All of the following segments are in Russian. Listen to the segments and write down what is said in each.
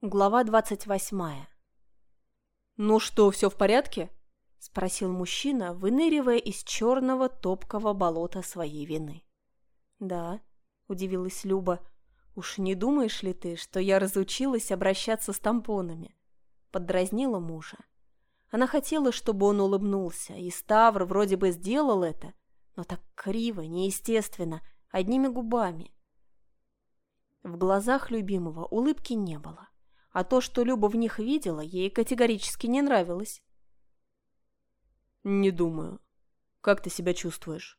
Глава двадцать восьмая. «Ну что, все в порядке?» – спросил мужчина, выныривая из черного топкого болота своей вины. «Да», – удивилась Люба, – «уж не думаешь ли ты, что я разучилась обращаться с тампонами?» Поддразнила мужа. Она хотела, чтобы он улыбнулся, и Ставр вроде бы сделал это, но так криво, неестественно, одними губами. В глазах любимого улыбки не было а то, что Люба в них видела, ей категорически не нравилось. «Не думаю. Как ты себя чувствуешь?»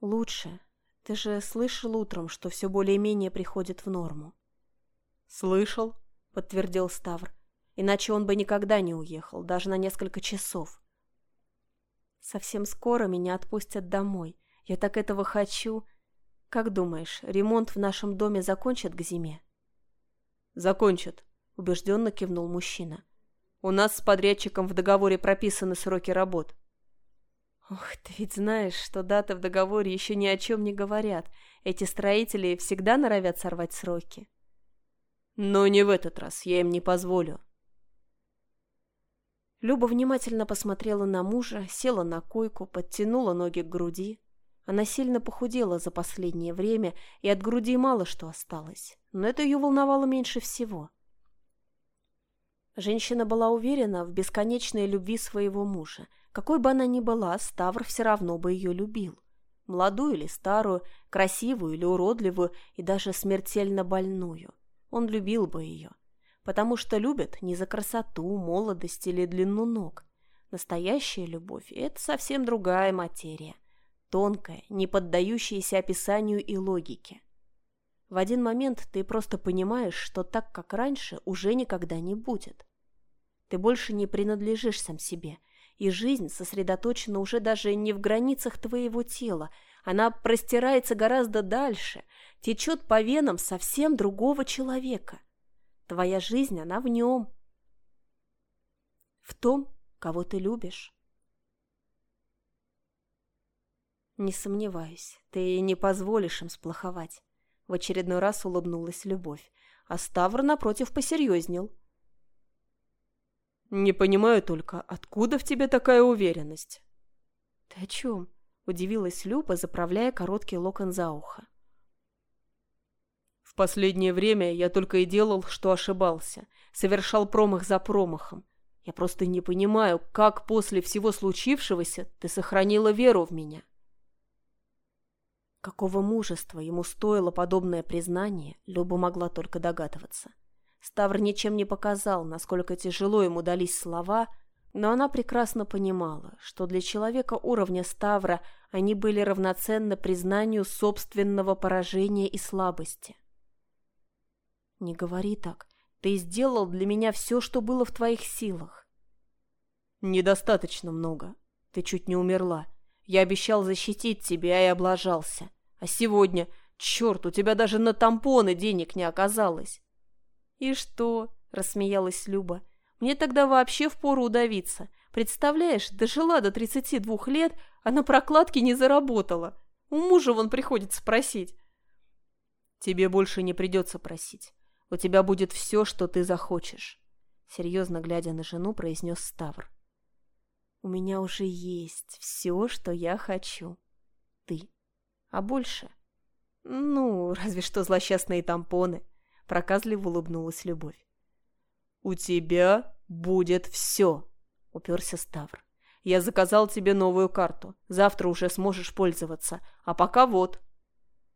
«Лучше. Ты же слышал утром, что все более-менее приходит в норму». «Слышал», — подтвердил Ставр. «Иначе он бы никогда не уехал, даже на несколько часов». «Совсем скоро меня отпустят домой. Я так этого хочу. Как думаешь, ремонт в нашем доме закончат к зиме?» «Закончат», — убежденно кивнул мужчина. «У нас с подрядчиком в договоре прописаны сроки работ». «Ох, ты ведь знаешь, что даты в договоре еще ни о чем не говорят. Эти строители всегда норовят сорвать сроки». «Но не в этот раз, я им не позволю». Люба внимательно посмотрела на мужа, села на койку, подтянула ноги к груди. Она сильно похудела за последнее время, и от груди мало что осталось, но это ее волновало меньше всего. Женщина была уверена в бесконечной любви своего мужа. Какой бы она ни была, Ставр все равно бы ее любил. Молодую или старую, красивую или уродливую, и даже смертельно больную. Он любил бы ее. Потому что любят не за красоту, молодость или длину ног. Настоящая любовь – это совсем другая материя тонкое, не поддающееся описанию и логике. В один момент ты просто понимаешь, что так, как раньше, уже никогда не будет. Ты больше не принадлежишь сам себе, и жизнь сосредоточена уже даже не в границах твоего тела, она простирается гораздо дальше, течет по венам совсем другого человека. Твоя жизнь, она в нем. В том, кого ты любишь. «Не сомневаюсь, ты не позволишь им сплоховать». В очередной раз улыбнулась Любовь, а Ставр, напротив, посерьезнел. «Не понимаю только, откуда в тебе такая уверенность?» «Ты о чем?» – удивилась Люба, заправляя короткий локон за ухо. «В последнее время я только и делал, что ошибался, совершал промах за промахом. Я просто не понимаю, как после всего случившегося ты сохранила веру в меня». Какого мужества ему стоило подобное признание, Люба могла только догадываться. Ставр ничем не показал, насколько тяжело ему дались слова, но она прекрасно понимала, что для человека уровня Ставра они были равноценны признанию собственного поражения и слабости. «Не говори так. Ты сделал для меня все, что было в твоих силах». «Недостаточно много. Ты чуть не умерла. Я обещал защитить тебя и облажался. А сегодня, черт, у тебя даже на тампоны денег не оказалось. И что? Рассмеялась Люба. Мне тогда вообще впору удавиться. Представляешь, дожила до 32 лет, а на прокладке не заработала. У мужа вон приходится просить. Тебе больше не придется просить. У тебя будет все, что ты захочешь. Серьезно глядя на жену, произнес Ставр. У меня уже есть все, что я хочу. Ты. А больше? Ну, разве что злосчастные тампоны. Проказливо улыбнулась Любовь. «У тебя будет все», — уперся Ставр. «Я заказал тебе новую карту. Завтра уже сможешь пользоваться. А пока вот».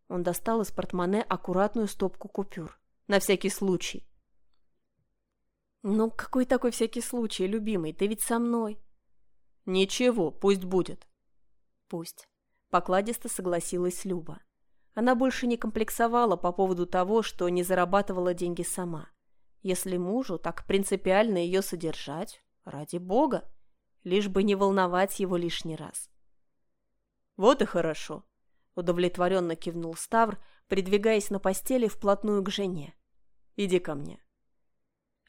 Он достал из портмоне аккуратную стопку купюр. На всякий случай. «Ну, какой такой всякий случай, любимый? Ты ведь со мной». «Ничего, пусть будет». «Пусть. Покладисто согласилась Люба. Она больше не комплексовала по поводу того, что не зарабатывала деньги сама. Если мужу так принципиально ее содержать, ради бога, лишь бы не волновать его лишний раз. «Вот и хорошо», — удовлетворенно кивнул Ставр, придвигаясь на постели вплотную к жене. «Иди ко мне».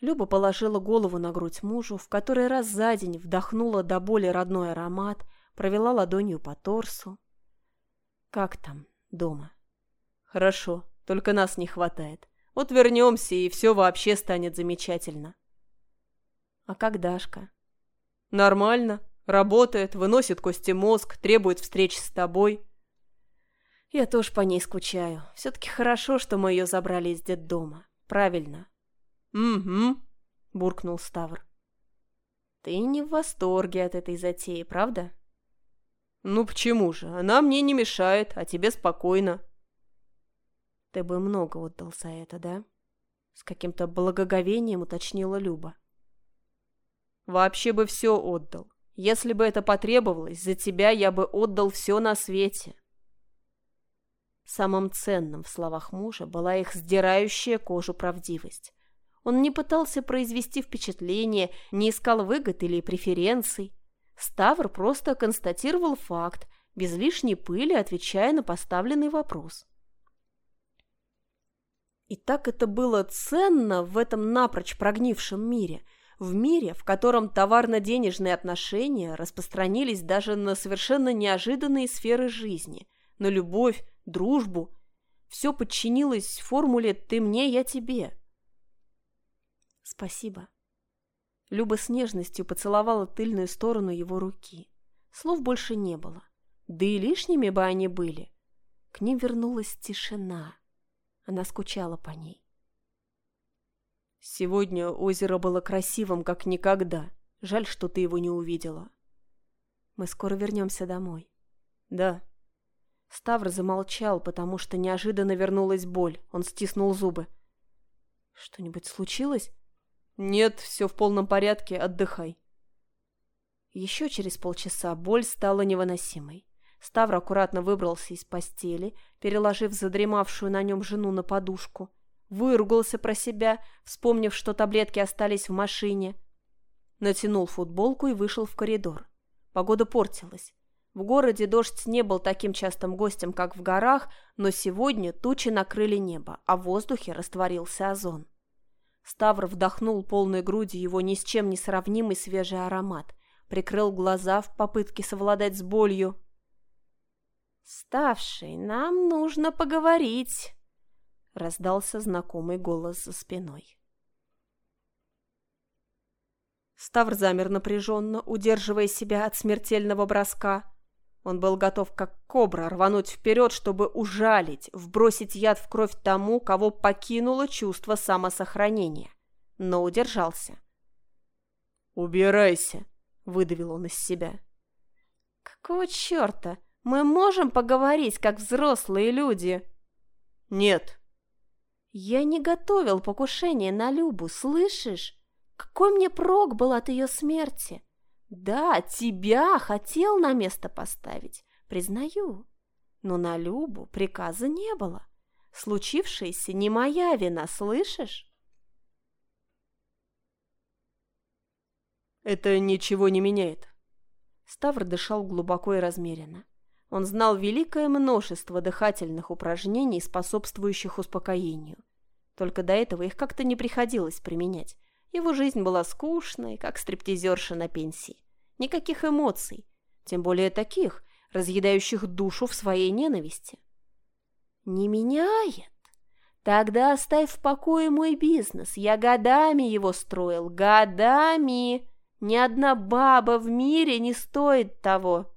Люба положила голову на грудь мужу, в который раз за день вдохнула до боли родной аромат, провела ладонью по торсу, как там, дома? Хорошо, только нас не хватает. Вот вернемся, и все вообще станет замечательно. А как Дашка? Нормально. Работает, выносит кости мозг, требует встреч с тобой. Я тоже по ней скучаю. Все-таки хорошо, что мы ее забрали из детдома. Правильно. Угу, буркнул Ставр. Ты не в восторге от этой затеи, правда? Ну почему же? Она мне не мешает, а тебе спокойно. Ты бы много отдал за это, да? С каким-то благоговением уточнила Люба. Вообще бы все отдал. Если бы это потребовалось, за тебя я бы отдал все на свете. Самым ценным в словах мужа была их сдирающая кожу правдивость. Он не пытался произвести впечатление, не искал выгод или преференций. Ставр просто констатировал факт, без лишней пыли отвечая на поставленный вопрос. И так это было ценно в этом напрочь прогнившем мире, в мире, в котором товарно-денежные отношения распространились даже на совершенно неожиданные сферы жизни, на любовь, дружбу. Все подчинилось формуле «ты мне, я тебе». Спасибо. Люба с нежностью поцеловала тыльную сторону его руки. Слов больше не было. Да и лишними бы они были. К ним вернулась тишина. Она скучала по ней. Сегодня озеро было красивым, как никогда. Жаль, что ты его не увидела. Мы скоро вернемся домой. Да. Ставр замолчал, потому что неожиданно вернулась боль. Он стиснул зубы. Что-нибудь случилось? Нет, все в полном порядке, отдыхай. Еще через полчаса боль стала невыносимой. Ставр аккуратно выбрался из постели, переложив задремавшую на нем жену на подушку. Выругался про себя, вспомнив, что таблетки остались в машине. Натянул футболку и вышел в коридор. Погода портилась. В городе дождь не был таким частым гостем, как в горах, но сегодня тучи накрыли небо, а в воздухе растворился озон. Ставр вдохнул полной грудью его ни с чем не сравнимый свежий аромат, прикрыл глаза в попытке совладать с болью. «Ставший, нам нужно поговорить», — раздался знакомый голос за спиной. Ставр замер напряженно, удерживая себя от смертельного броска. Он был готов, как кобра, рвануть вперед, чтобы ужалить, вбросить яд в кровь тому, кого покинуло чувство самосохранения. Но удержался. «Убирайся!» — выдавил он из себя. «Какого черта?» Мы можем поговорить, как взрослые люди?» «Нет». «Я не готовил покушение на Любу, слышишь? Какой мне прок был от ее смерти? Да, тебя хотел на место поставить, признаю. Но на Любу приказа не было. Случившееся не моя вина, слышишь?» «Это ничего не меняет». Ставр дышал глубоко и размеренно. Он знал великое множество дыхательных упражнений, способствующих успокоению. Только до этого их как-то не приходилось применять. Его жизнь была скучной, как стриптизерша на пенсии. Никаких эмоций, тем более таких, разъедающих душу в своей ненависти. «Не меняет? Тогда оставь в покое мой бизнес. Я годами его строил, годами. Ни одна баба в мире не стоит того».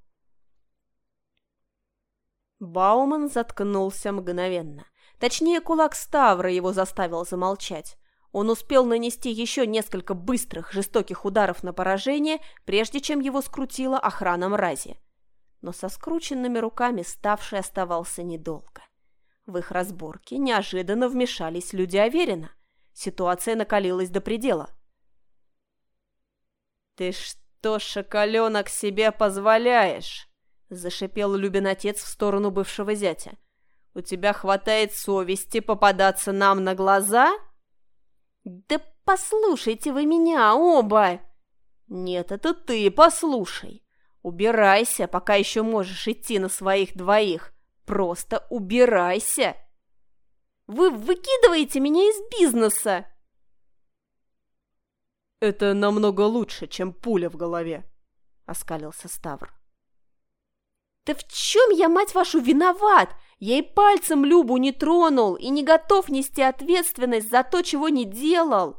Бауман заткнулся мгновенно. Точнее, кулак Ставра его заставил замолчать. Он успел нанести еще несколько быстрых, жестоких ударов на поражение, прежде чем его скрутила охрана мрази. Но со скрученными руками Ставший оставался недолго. В их разборке неожиданно вмешались люди Аверина. Ситуация накалилась до предела. «Ты что, шоколенок, себе позволяешь?» Зашипел Любин отец в сторону бывшего зятя. «У тебя хватает совести попадаться нам на глаза?» «Да послушайте вы меня оба!» «Нет, это ты послушай. Убирайся, пока еще можешь идти на своих двоих. Просто убирайся!» «Вы выкидываете меня из бизнеса!» «Это намного лучше, чем пуля в голове», — оскалился Ставр. «Да в чем я, мать вашу, виноват? Я и пальцем Любу не тронул и не готов нести ответственность за то, чего не делал!»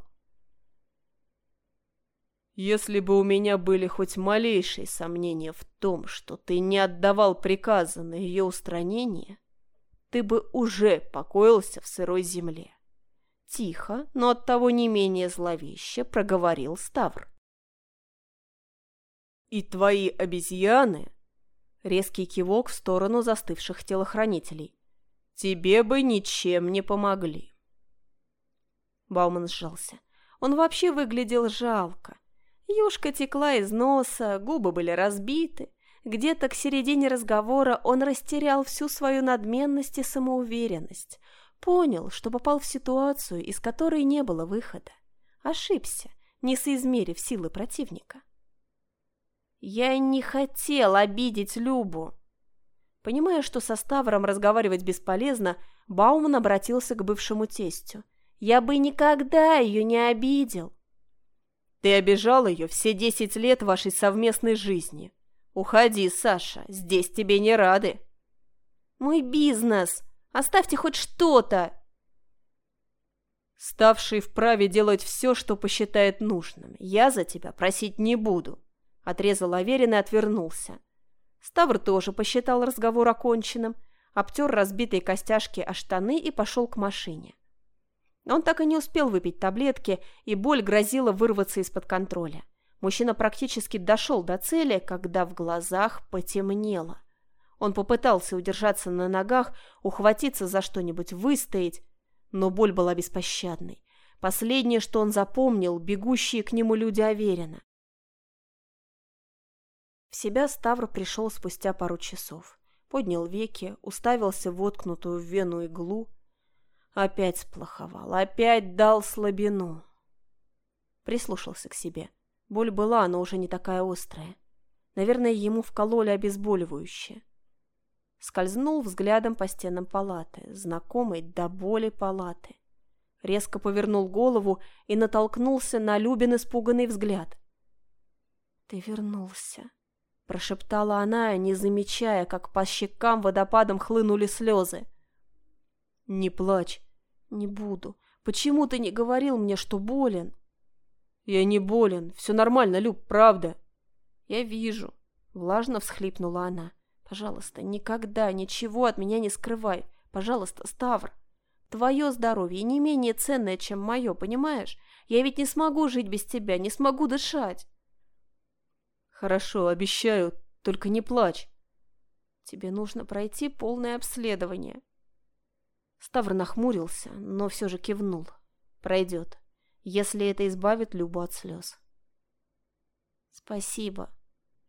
«Если бы у меня были хоть малейшие сомнения в том, что ты не отдавал приказа на ее устранение, ты бы уже покоился в сырой земле». Тихо, но оттого не менее зловеще проговорил Ставр. «И твои обезьяны Резкий кивок в сторону застывших телохранителей. «Тебе бы ничем не помогли». Бауман сжался. Он вообще выглядел жалко. Юшка текла из носа, губы были разбиты. Где-то к середине разговора он растерял всю свою надменность и самоуверенность. Понял, что попал в ситуацию, из которой не было выхода. Ошибся, не соизмерив силы противника. Я не хотел обидеть Любу. Понимая, что со Ставром разговаривать бесполезно, Бауман обратился к бывшему тестю. «Я бы никогда ее не обидел». «Ты обижал ее все десять лет вашей совместной жизни. Уходи, Саша, здесь тебе не рады». «Мой бизнес! Оставьте хоть что-то!» Ставший вправе делать все, что посчитает нужным. Я за тебя просить не буду. Отрезал Аверин и отвернулся. Ставр тоже посчитал разговор оконченным, обтер разбитые костяшки о штаны и пошел к машине. Он так и не успел выпить таблетки, и боль грозила вырваться из-под контроля. Мужчина практически дошел до цели, когда в глазах потемнело. Он попытался удержаться на ногах, ухватиться за что-нибудь, выстоять, но боль была беспощадной. Последнее, что он запомнил, бегущие к нему люди Аверина. В себя Ставр пришел спустя пару часов. Поднял веки, уставился в воткнутую в вену иглу. Опять сплоховал, опять дал слабину. Прислушался к себе. Боль была, но уже не такая острая. Наверное, ему вкололи обезболивающее. Скользнул взглядом по стенам палаты, знакомой до боли палаты. Резко повернул голову и натолкнулся на Любин испуганный взгляд. «Ты вернулся», – прошептала она, не замечая, как по щекам водопадом хлынули слезы. «Не плачь». «Не буду. Почему ты не говорил мне, что болен?» «Я не болен. Все нормально, Люб, правда». «Я вижу». Влажно всхлипнула она. «Пожалуйста, никогда ничего от меня не скрывай. Пожалуйста, Ставр. Твое здоровье не менее ценное, чем мое, понимаешь? Я ведь не смогу жить без тебя, не смогу дышать». «Хорошо, обещаю, только не плачь». «Тебе нужно пройти полное обследование». Ставр нахмурился, но все же кивнул. «Пройдет, если это избавит Любу от слез». «Спасибо».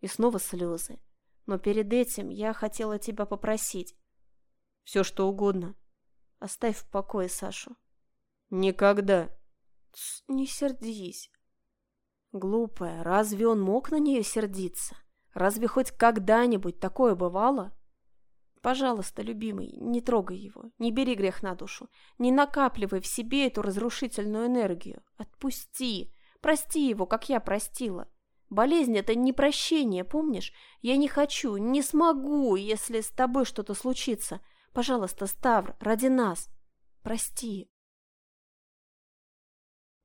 И снова слезы. «Но перед этим я хотела тебя попросить». «Все что угодно». «Оставь в покое Сашу». «Никогда». «Не сердись». Глупая, разве он мог на нее сердиться? Разве хоть когда-нибудь такое бывало? Пожалуйста, любимый, не трогай его, не бери грех на душу, не накапливай в себе эту разрушительную энергию. Отпусти, прости его, как я простила. Болезнь – это не прощение, помнишь? Я не хочу, не смогу, если с тобой что-то случится. Пожалуйста, Ставр, ради нас. Прости.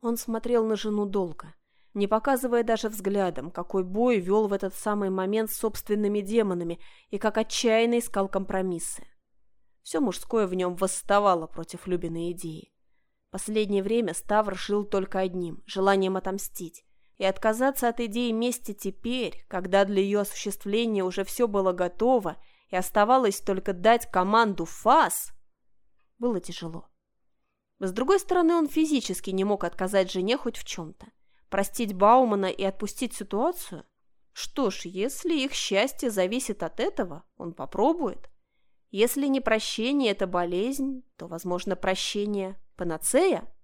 Он смотрел на жену долго не показывая даже взглядом, какой бой вел в этот самый момент с собственными демонами и как отчаянно искал компромиссы. Все мужское в нем восставало против Любиной идеи. Последнее время Ставр жил только одним – желанием отомстить. И отказаться от идеи мести теперь, когда для ее осуществления уже все было готово и оставалось только дать команду «ФАС», было тяжело. С другой стороны, он физически не мог отказать жене хоть в чем-то. Простить Баумана и отпустить ситуацию? Что ж, если их счастье зависит от этого, он попробует. Если не прощение – это болезнь, то, возможно, прощение – панацея –